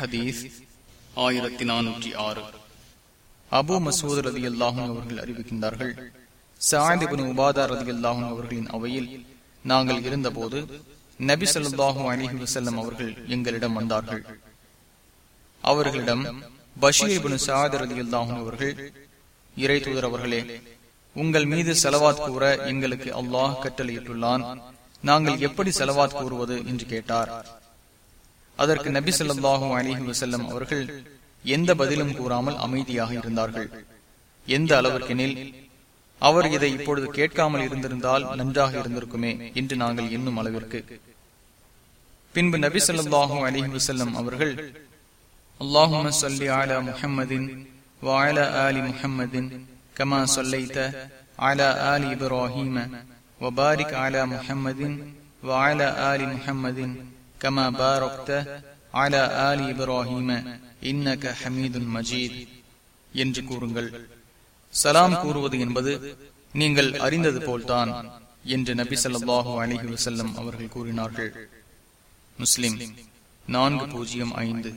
ஹதீஸ் ஆயிரத்தி நானூற்றி ஆறு அபு மசூத் ரதி அல்லாஹும் அவர்கள் அறிவிக்கின்றார்கள் சாயந்திபுன் உபாதா ரதி அல்லாஹும் அவர்களின் அவையில் நாங்கள் இருந்தபோது நபி சொல்லாஹும் அலிஹி வசல்லம் அவர்கள் எங்களிடம் வந்தார்கள். அவர்களிடம் பஷீர் சாத் ரதி அல்லாஹும் அவர்கள் இறை தூதர் அவர்களே உங்கள் மீது செலவாத் கூற எங்களுக்கு அல்லாஹ் கட்டளையிட்டுள்ளான். நாங்கள் எப்படி செலவாத் கூறுவது? என்று கேட்டார். அதற்கு நபி சொல்லாஹும் அலிஹி வசல்லம் அவர்கள் எந்த பதிலும் கூறாமல் அமைதியாக இருந்தார்கள். எந்த அளவிற்கெனில் அவர் இதை இப்பொழுது கேட்காமல் இருந்திருந்தால் நன்றாக இருந்திருக்குமே என்று நாங்கள் என்னும் அளவிற்கு. பின்பு நபி சொல்லாஹும் அலிஹி வசல்லம் அவர்கள் அல்லாஹும் சொல்லி ஆலா முஹம்மதின் வாயல ஆலி முஹம்மதின் கமா சொல்லைத்த ஆலா ஆலி இப்ராஹிம வபாரிக் ஆலா முஹம்மதின் வாயல ஆலி முஹம்மதின் كما باركت على آل إبراهيم إنك حميد مجيد என்று கூறுங்கள் சலாம் கூறுவது என்பது நீங்கள் அறிந்தது போல்தான் என்று நபி சொல்லாஹு அலிஹி வசல்லம் அவர்கள் கூறினார்கள் முஸ்லிம் நான்கு பூஜ்ஜியம் ஐந்து